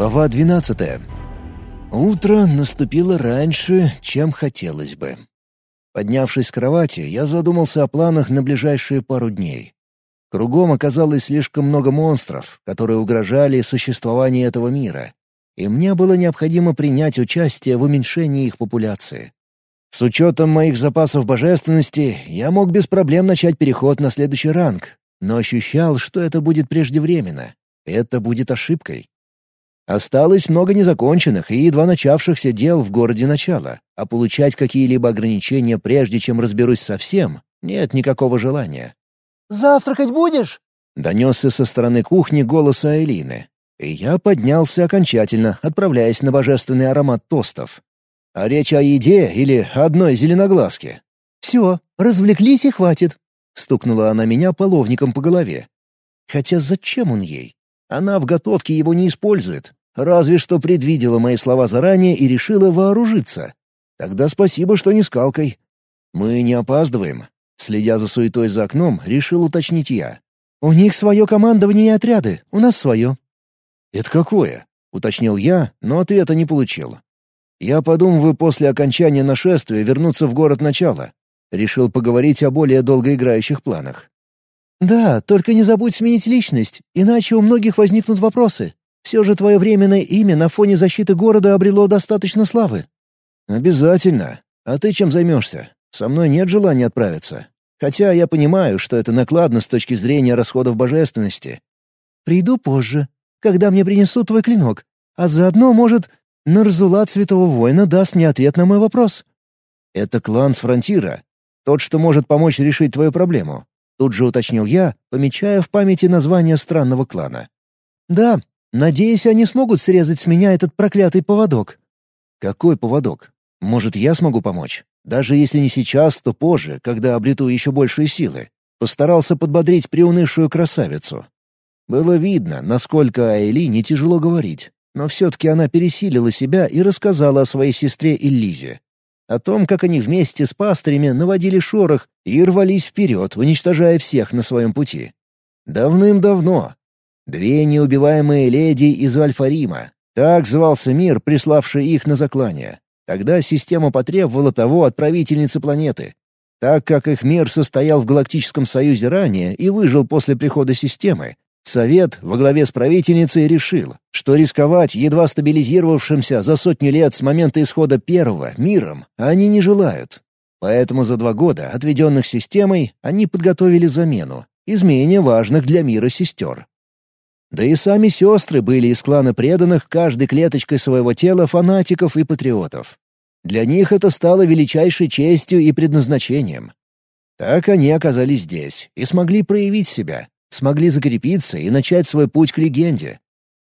Глава 12. Утро наступило раньше, чем хотелось бы. Поднявшись с кровати, я задумался о планах на ближайшие пару дней. Кругом оказалось слишком много монстров, которые угрожали существованию этого мира, и мне было необходимо принять участие в уменьшении их популяции. С учетом моих запасов божественности, я мог без проблем начать переход на следующий ранг, но ощущал, что это будет преждевременно. Это будет ошибкой. Осталось много незаконченных и едва начавшихся дел в городе начала, а получать какие-либо ограничения прежде, чем разберусь совсем, нет никакого желания. «Завтракать будешь?» — донесся со стороны кухни голос Айлины. И я поднялся окончательно, отправляясь на божественный аромат тостов. А речь о еде или одной зеленоглазке? «Все, развлеклись и хватит», — стукнула она меня половником по голове. Хотя зачем он ей? Она в готовке его не использует, Разве что предвидела мои слова заранее и решила вооружиться. Тогда спасибо, что не скалкой. Мы не опаздываем. Следя за суетой за окном, решил уточнить я. «У них свое командование и отряды, у нас свое». «Это какое?» — уточнил я, но ответа не получил. Я подумываю после окончания нашествия вернуться в город начала. Решил поговорить о более долгоиграющих планах. «Да, только не забудь сменить личность, иначе у многих возникнут вопросы. Все же твое временное имя на фоне защиты города обрело достаточно славы». «Обязательно. А ты чем займешься? Со мной нет желания отправиться. Хотя я понимаю, что это накладно с точки зрения расходов божественности». «Приду позже, когда мне принесут твой клинок. А заодно, может, Нарзулат Святого Воина даст мне ответ на мой вопрос». «Это клан с фронтира. Тот, что может помочь решить твою проблему», — тут же уточнил я, помечая в памяти название странного клана. «Да, Надеюсь, они смогут срезать с меня этот проклятый поводок». «Какой поводок? Может, я смогу помочь? Даже если не сейчас, то позже, когда обрету еще большие силы». Постарался подбодрить приунывшую красавицу. Было видно, насколько Аэлине тяжело говорить, но все-таки она пересилила себя и рассказала о своей сестре Иллизе. О том, как они вместе с пастырями наводили шорох и рвались вперед, уничтожая всех на своем пути. Давным-давно, Две неубиваемые леди из Альфарима. Так звался мир, приславший их на заклание. Тогда система потребовала того от правительницы планеты. Так как их мир состоял в Галактическом Союзе ранее и выжил после прихода системы, Совет во главе с правительницей решил, что рисковать едва стабилизировавшимся за сотню лет с момента исхода первого миром они не желают. Поэтому за два года, отведенных системой, они подготовили замену, изменения важных для мира сестер. Да и сами сестры были из клана преданных каждой клеточкой своего тела фанатиков и патриотов. Для них это стало величайшей честью и предназначением. Так они оказались здесь и смогли проявить себя, смогли закрепиться и начать свой путь к легенде.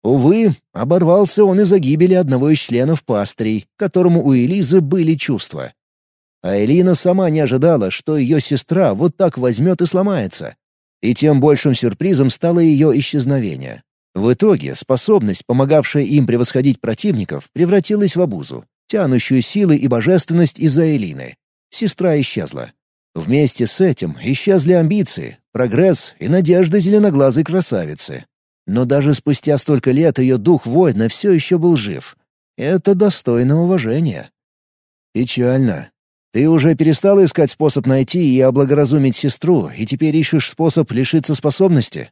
Увы, оборвался он из-за гибели одного из членов пастырей, которому у Элизы были чувства. А Элина сама не ожидала, что ее сестра вот так возьмет и сломается. И тем большим сюрпризом стало ее исчезновение. В итоге способность, помогавшая им превосходить противников, превратилась в обузу, тянущую силы и божественность из-за Элины. Сестра исчезла. Вместе с этим исчезли амбиции, прогресс и надежда зеленоглазой красавицы. Но даже спустя столько лет ее дух воина все еще был жив. Это достойно уважения. Печально, ты уже перестала искать способ найти и облагоразумить сестру, и теперь ищешь способ лишиться способности?»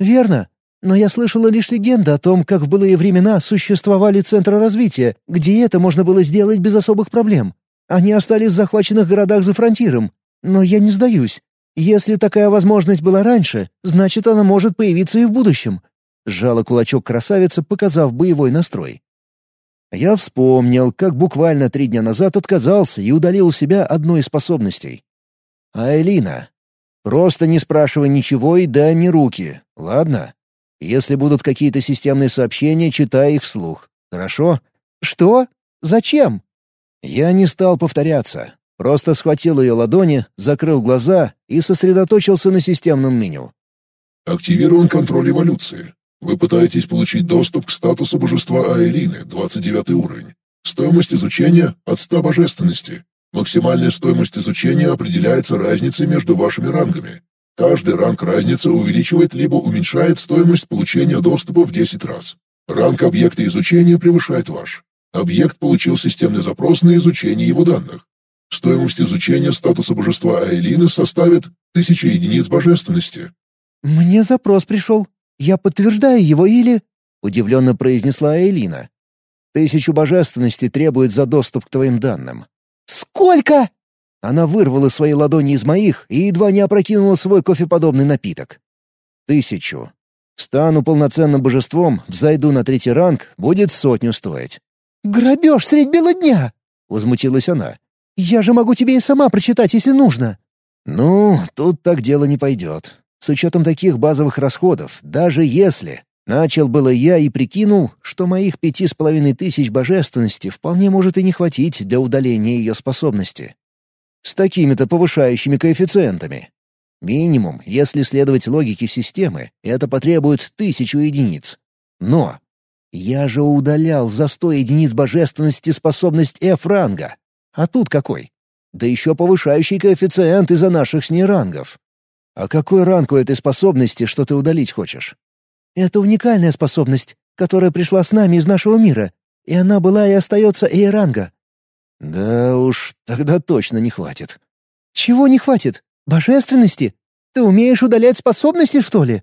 «Верно. Но я слышала лишь легенды о том, как в былые времена существовали центры развития, где это можно было сделать без особых проблем. Они остались в захваченных городах за фронтиром. Но я не сдаюсь. Если такая возможность была раньше, значит, она может появиться и в будущем». Сжала кулачок красавица, показав боевой настрой. Я вспомнил, как буквально три дня назад отказался и удалил у себя одну из способностей. А Элина? Просто не спрашивай ничего и дай мне руки, ладно? Если будут какие-то системные сообщения, читай их вслух. Хорошо? Что? Зачем? Я не стал повторяться. Просто схватил ее ладони, закрыл глаза и сосредоточился на системном меню. Активирован контроль эволюции. Вы пытаетесь получить доступ к статусу божества Аэлины, 29 уровень. Стоимость изучения от 100 божественности. Максимальная стоимость изучения определяется разницей между вашими рангами. Каждый ранг разницы увеличивает либо уменьшает стоимость получения доступа в 10 раз. Ранг объекта изучения превышает ваш. Объект получил системный запрос на изучение его данных. Стоимость изучения статуса божества Айлины составит тысяча единиц божественности. «Мне запрос пришел. Я подтверждаю его или...» — удивленно произнесла Айлина. «Тысячу божественности требует за доступ к твоим данным». «Сколько?» Она вырвала свои ладони из моих и едва не опрокинула свой кофеподобный напиток. «Тысячу. Стану полноценным божеством, взойду на третий ранг, будет сотню стоить». «Грабеж средь бела дня!» — возмутилась она. «Я же могу тебе и сама прочитать, если нужно». «Ну, тут так дело не пойдет. С учетом таких базовых расходов, даже если...» Начал было я и прикинул, что моих пяти с половиной тысяч божественности вполне может и не хватить для удаления ее способности. С такими-то повышающими коэффициентами. Минимум, если следовать логике системы, это потребует тысячу единиц. Но я же удалял за сто единиц божественности способность F-ранга. А тут какой? Да еще повышающий коэффициент из-за наших с ней рангов. А какой ранг у этой способности, что ты удалить хочешь? Это уникальная способность, которая пришла с нами из нашего мира, и она была и остается Эйранга. Да уж, тогда точно не хватит. Чего не хватит? Божественности? Ты умеешь удалять способности, что ли?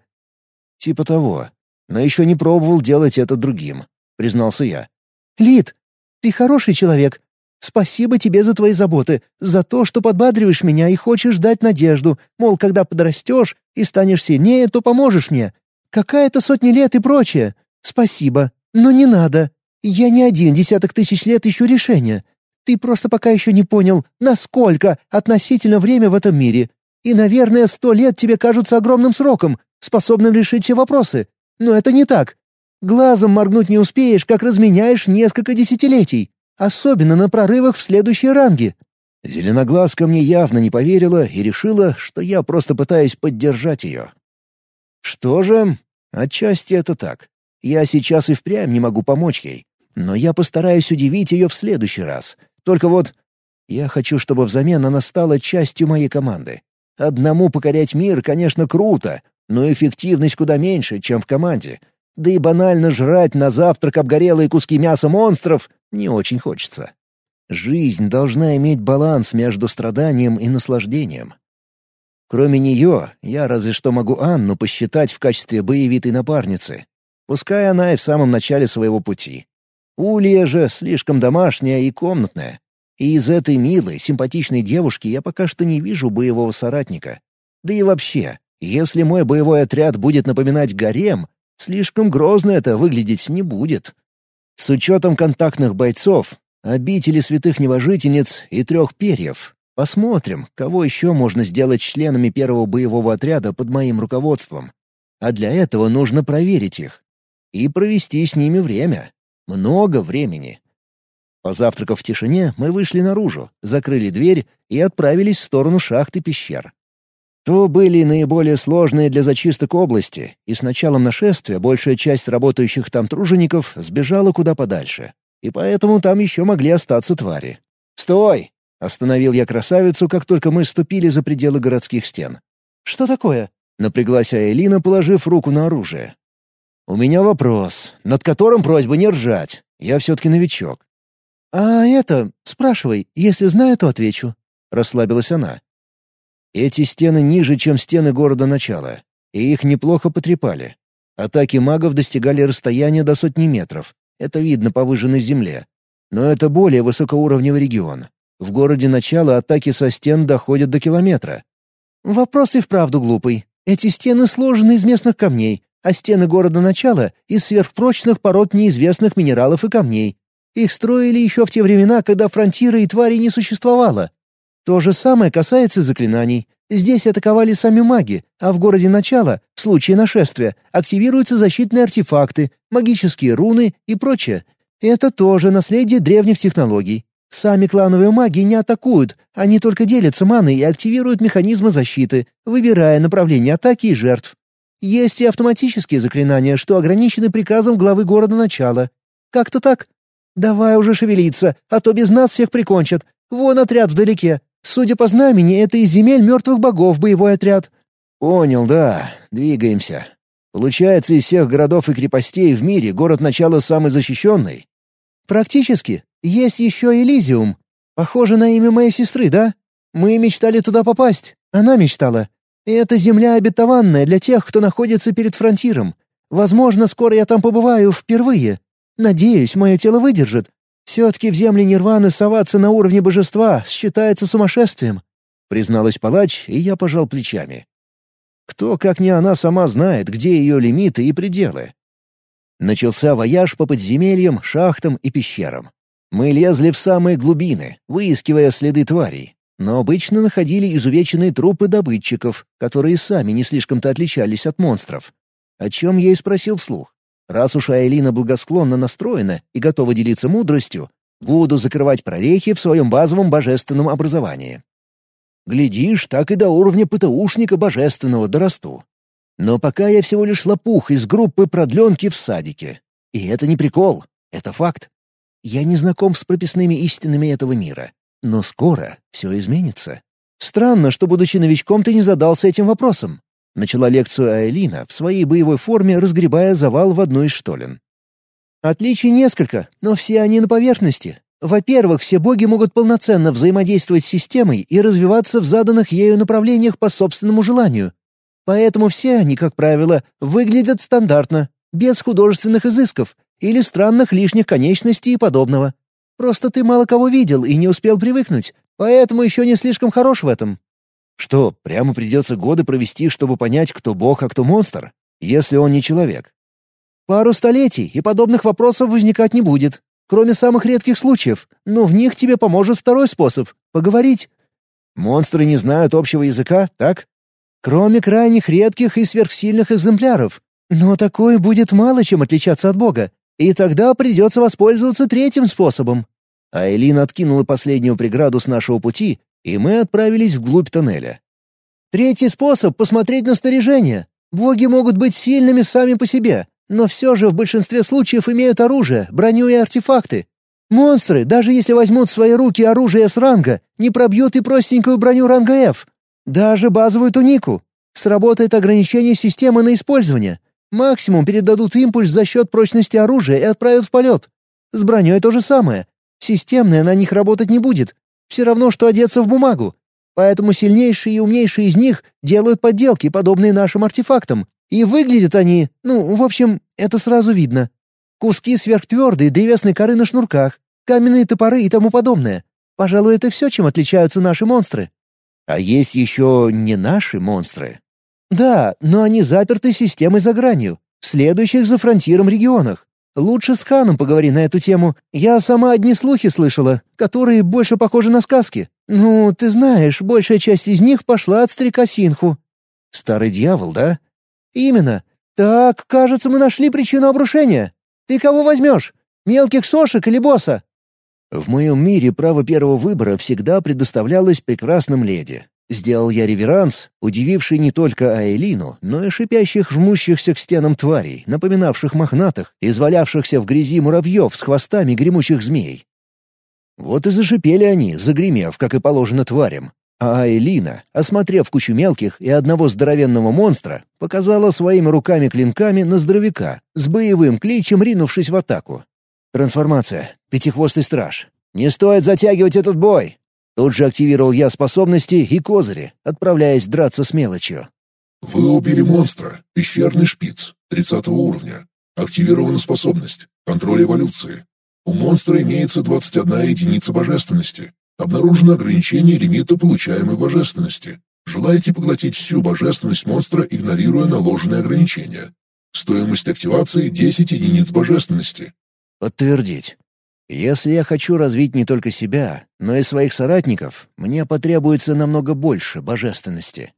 Типа того. Но еще не пробовал делать это другим, признался я. Лид, ты хороший человек. Спасибо тебе за твои заботы, за то, что подбадриваешь меня и хочешь дать надежду, мол, когда подрастешь и станешь сильнее, то поможешь мне. Какая-то сотня лет и прочее. Спасибо, но не надо. Я не один десяток тысяч лет ищу решения. Ты просто пока еще не понял, насколько относительно время в этом мире. И, наверное, сто лет тебе кажутся огромным сроком, способным решить все вопросы. Но это не так. Глазом моргнуть не успеешь, как разменяешь несколько десятилетий. Особенно на прорывах в следующие ранги. Зеленоглазка мне явно не поверила и решила, что я просто пытаюсь поддержать ее. Что же, отчасти это так. Я сейчас и впрямь не могу помочь ей. Но я постараюсь удивить ее в следующий раз — только вот я хочу, чтобы взамен она стала частью моей команды. Одному покорять мир, конечно, круто, но эффективность куда меньше, чем в команде. Да и банально жрать на завтрак обгорелые куски мяса монстров не очень хочется. Жизнь должна иметь баланс между страданием и наслаждением. Кроме нее, я разве что могу Анну посчитать в качестве боевитой напарницы. Пускай она и в самом начале своего пути. Улья же слишком домашняя и комнатная. И из этой милой, симпатичной девушки я пока что не вижу боевого соратника. Да и вообще, если мой боевой отряд будет напоминать гарем, слишком грозно это выглядеть не будет. С учетом контактных бойцов, обители святых небожительниц и трех перьев, посмотрим, кого еще можно сделать членами первого боевого отряда под моим руководством. А для этого нужно проверить их и провести с ними время. Много времени. Позавтракав в тишине, мы вышли наружу, закрыли дверь и отправились в сторону шахты пещер. То были наиболее сложные для зачисток области, и с началом нашествия большая часть работающих там тружеников сбежала куда подальше. И поэтому там еще могли остаться твари. «Стой!» — остановил я красавицу, как только мы ступили за пределы городских стен. «Что такое?» — напряглась Айлина, положив руку на оружие. «У меня вопрос, над которым просьба не ржать. Я все-таки новичок». «А это, спрашивай, если знаю, то отвечу», — расслабилась она. «Эти стены ниже, чем стены города начала, и их неплохо потрепали. Атаки магов достигали расстояния до сотни метров. Это видно по выжженной земле. Но это более высокоуровневый регион. В городе начала атаки со стен доходят до километра». «Вопрос и вправду глупый. Эти стены сложены из местных камней, а стены города начала — из сверхпрочных пород неизвестных минералов и камней. Их строили еще в те времена, когда фронтиры и твари не существовало. То же самое касается заклинаний. Здесь атаковали сами маги, а в городе начала, в случае нашествия, активируются защитные артефакты, магические руны и прочее. Это тоже наследие древних технологий. Сами клановые маги не атакуют, они только делятся маной и активируют механизмы защиты, выбирая направление атаки и жертв. Есть и автоматические заклинания, что ограничены приказом главы города начала. Как-то так. Давай уже шевелиться, а то без нас всех прикончат. Вон отряд вдалеке. Судя по знамени, это из земель мертвых богов боевой отряд». «Понял, да. Двигаемся». Получается, из всех городов и крепостей в мире город начала самый защищенный? Практически. Есть еще Элизиум. Похоже на имя моей сестры, да? Мы мечтали туда попасть. Она мечтала. И это земля обетованная для тех, кто находится перед фронтиром. Возможно, скоро я там побываю впервые. Надеюсь, мое тело выдержит. Все-таки в земле Нирваны соваться на уровне божества считается сумасшествием», — призналась палач, и я пожал плечами. Кто, как не она, сама знает, где ее лимиты и пределы. Начался вояж по подземельям, шахтам и пещерам. Мы лезли в самые глубины, выискивая следы тварей, но обычно находили изувеченные трупы добытчиков, которые сами не слишком-то отличались от монстров. О чем я и спросил вслух. Раз уж Айлина благосклонно настроена и готова делиться мудростью, буду закрывать прорехи в своем базовом божественном образовании. Глядишь, так и до уровня ПТУшника божественного дорасту. Но пока я всего лишь лопух из группы продленки в садике. И это не прикол, это факт. Я не знаком с прописными истинами этого мира. Но скоро все изменится. Странно, что, будучи новичком, ты не задался этим вопросом. Начала лекцию Айлина в своей боевой форме, разгребая завал в одну из штолен. Отличий несколько, но все они на поверхности. Во-первых, все боги могут полноценно взаимодействовать с системой и развиваться в заданных ею направлениях по собственному желанию. Поэтому все они, как правило, выглядят стандартно, без художественных изысков или странных лишних конечностей и подобного. Просто ты мало кого видел и не успел привыкнуть, поэтому еще не слишком хорош в этом. Что, прямо придется годы провести, чтобы понять, кто бог, а кто монстр, если он не человек? Пару столетий, и подобных вопросов возникать не будет. Кроме самых редких случаев, но в них тебе поможет второй способ — поговорить. Монстры не знают общего языка, так? Кроме крайних редких и сверхсильных экземпляров. Но такое будет мало чем отличаться от Бога, и тогда придется воспользоваться третьим способом. Айлин откинула последнюю преграду с нашего пути и мы отправились вглубь тоннеля. Третий способ — посмотреть на снаряжение. Боги могут быть сильными сами по себе, но все же в большинстве случаев имеют оружие, броню и артефакты. Монстры, даже если возьмут в свои руки оружие с ранга, не пробьют и простенькую броню ранга F. Даже базовую тунику. Сработает ограничение системы на использование. Максимум передадут импульс за счет прочности оружия и отправят в полет. С броней то же самое. Системная на них работать не будет, все равно, что одеться в бумагу. Поэтому сильнейшие и умнейшие из них делают подделки, подобные нашим артефактам. И выглядят они, ну, в общем, это сразу видно. Куски сверхтвердой древесной коры на шнурках, каменные топоры и тому подобное. Пожалуй, это все, чем отличаются наши монстры. А есть еще не наши монстры? Да, но они заперты системой за гранью, следующих за фронтиром регионах. Лучше с ханом поговори на эту тему. Я сама одни слухи слышала, которые больше похожи на сказки. Ну, ты знаешь, большая часть из них пошла от старика Синху». «Старый дьявол, да?» «Именно. Так, кажется, мы нашли причину обрушения. Ты кого возьмешь? Мелких сошек или босса?» В моем мире право первого выбора всегда предоставлялось прекрасным леди. Сделал я реверанс, удививший не только Аэлину, но и шипящих, жмущихся к стенам тварей, напоминавших мохнатых, извалявшихся в грязи муравьев с хвостами гремучих змей. Вот и зашипели они, загремев, как и положено тварям. А Аэлина, осмотрев кучу мелких и одного здоровенного монстра, показала своими руками-клинками на здоровяка, с боевым кличем ринувшись в атаку. «Трансформация. Пятихвостый страж. Не стоит затягивать этот бой. Тут же активировал я способности и козыри, отправляясь драться с мелочью. Вы убили монстра, пещерный шпиц, 30 уровня. Активирована способность, контроль эволюции. У монстра имеется 21 единица божественности. Обнаружено ограничение лимита получаемой божественности. Желаете поглотить всю божественность монстра, игнорируя наложенные ограничения. Стоимость активации 10 единиц божественности. Подтвердить. Если я хочу развить не только себя, но и своих соратников, мне потребуется намного больше божественности.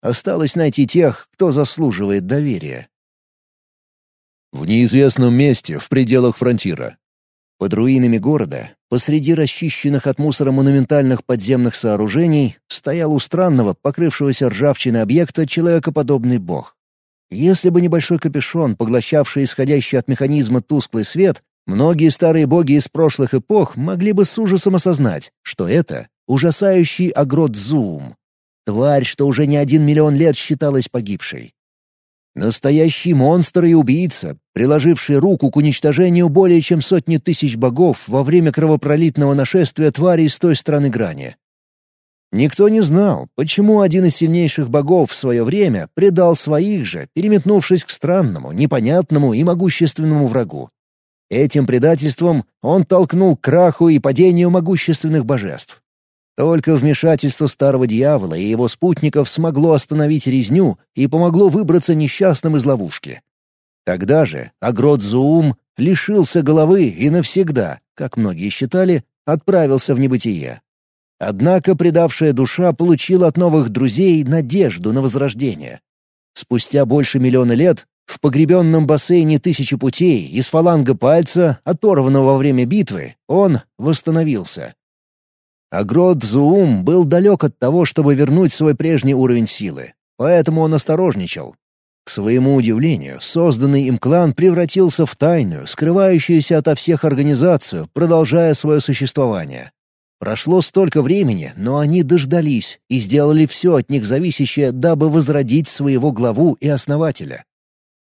Осталось найти тех, кто заслуживает доверия. В неизвестном месте, в пределах фронтира. Под руинами города, посреди расчищенных от мусора монументальных подземных сооружений, стоял у странного, покрывшегося ржавчиной объекта человекоподобный бог. Если бы небольшой капюшон, поглощавший исходящий от механизма тусклый свет, Многие старые боги из прошлых эпох могли бы с ужасом осознать, что это ужасающий Агрот Зум, тварь, что уже не один миллион лет считалась погибшей. Настоящий монстр и убийца, приложивший руку к уничтожению более чем сотни тысяч богов во время кровопролитного нашествия тварей с той стороны грани. Никто не знал, почему один из сильнейших богов в свое время предал своих же, переметнувшись к странному, непонятному и могущественному врагу. Этим предательством он толкнул к краху и падению могущественных божеств. Только вмешательство старого дьявола и его спутников смогло остановить резню и помогло выбраться несчастным из ловушки. Тогда же Агрот Зуум лишился головы и навсегда, как многие считали, отправился в небытие. Однако предавшая душа получила от новых друзей надежду на возрождение. Спустя больше миллиона лет в погребенном бассейне тысячи путей из фаланга пальца, оторванного во время битвы, он восстановился. Агрот Зуум был далек от того, чтобы вернуть свой прежний уровень силы, поэтому он осторожничал. К своему удивлению, созданный им клан превратился в тайную, скрывающуюся ото всех организацию, продолжая свое существование. Прошло столько времени, но они дождались и сделали все от них зависящее, дабы возродить своего главу и основателя.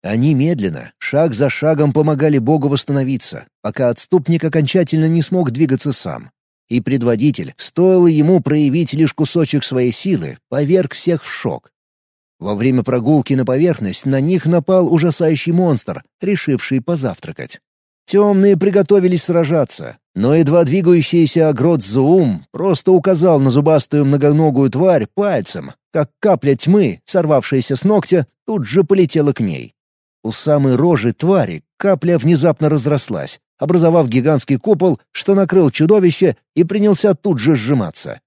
Они медленно, шаг за шагом помогали Богу восстановиться, пока отступник окончательно не смог двигаться сам. И предводитель, стоило ему проявить лишь кусочек своей силы, поверг всех в шок. Во время прогулки на поверхность на них напал ужасающий монстр, решивший позавтракать. Темные приготовились сражаться, но едва двигающийся Агрот Зуум просто указал на зубастую многоногую тварь пальцем, как капля тьмы, сорвавшаяся с ногтя, тут же полетела к ней. У самой рожи твари капля внезапно разрослась, образовав гигантский купол, что накрыл чудовище и принялся тут же сжиматься.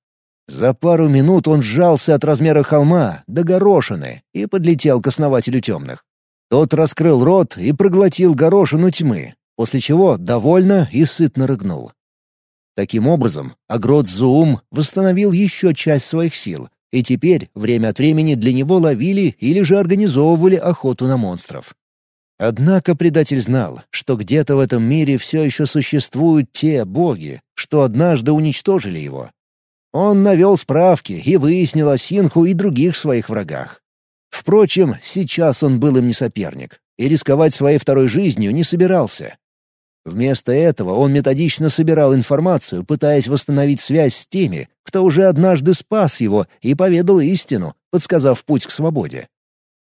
За пару минут он сжался от размера холма до горошины и подлетел к основателю темных. Тот раскрыл рот и проглотил горошину тьмы, после чего довольно и сытно рыгнул. Таким образом, Агрот Зуум восстановил еще часть своих сил, и теперь время от времени для него ловили или же организовывали охоту на монстров. Однако предатель знал, что где-то в этом мире все еще существуют те боги, что однажды уничтожили его. Он навел справки и выяснил о Синху и других своих врагах. Впрочем, сейчас он был им не соперник, и рисковать своей второй жизнью не собирался. Вместо этого он методично собирал информацию, пытаясь восстановить связь с теми, кто уже однажды спас его и поведал истину, подсказав путь к свободе.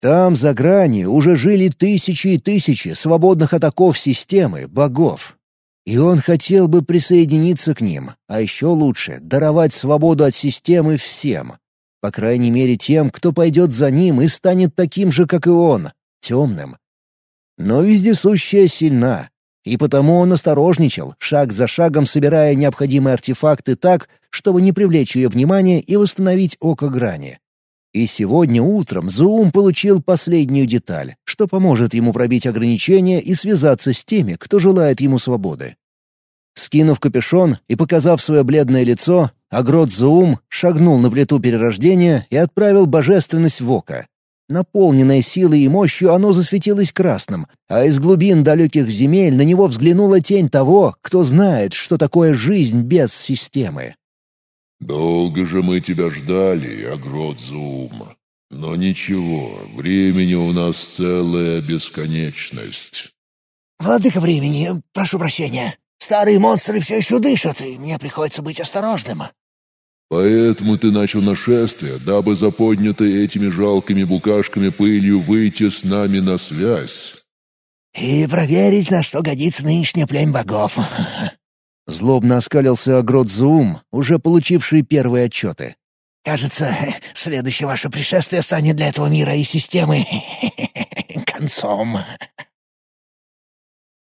Там, за гранью, уже жили тысячи и тысячи свободных от оков системы, богов. И он хотел бы присоединиться к ним, а еще лучше — даровать свободу от системы всем. По крайней мере, тем, кто пойдет за ним и станет таким же, как и он, темным. Но вездесущая сильна, и потому он осторожничал, шаг за шагом собирая необходимые артефакты так, чтобы не привлечь ее внимание и восстановить око грани. И сегодня утром Зум получил последнюю деталь, что поможет ему пробить ограничения и связаться с теми, кто желает ему свободы. Скинув капюшон и показав свое бледное лицо, Агрот Зум шагнул на плиту перерождения и отправил божественность в око. Наполненное силой и мощью, оно засветилось красным, а из глубин далеких земель на него взглянула тень того, кто знает, что такое жизнь без системы. «Долго же мы тебя ждали, Агродзум. Но ничего, времени у нас целая бесконечность». «Владыка времени, прошу прощения. Старые монстры все еще дышат, и мне приходится быть осторожным». «Поэтому ты начал нашествие, дабы за поднятой этими жалкими букашками пылью выйти с нами на связь». «И проверить, на что годится нынешняя племь богов. Злобно оскалился Агродзум, уже получивший первые отчеты. «Кажется, следующее ваше пришествие станет для этого мира и системы концом».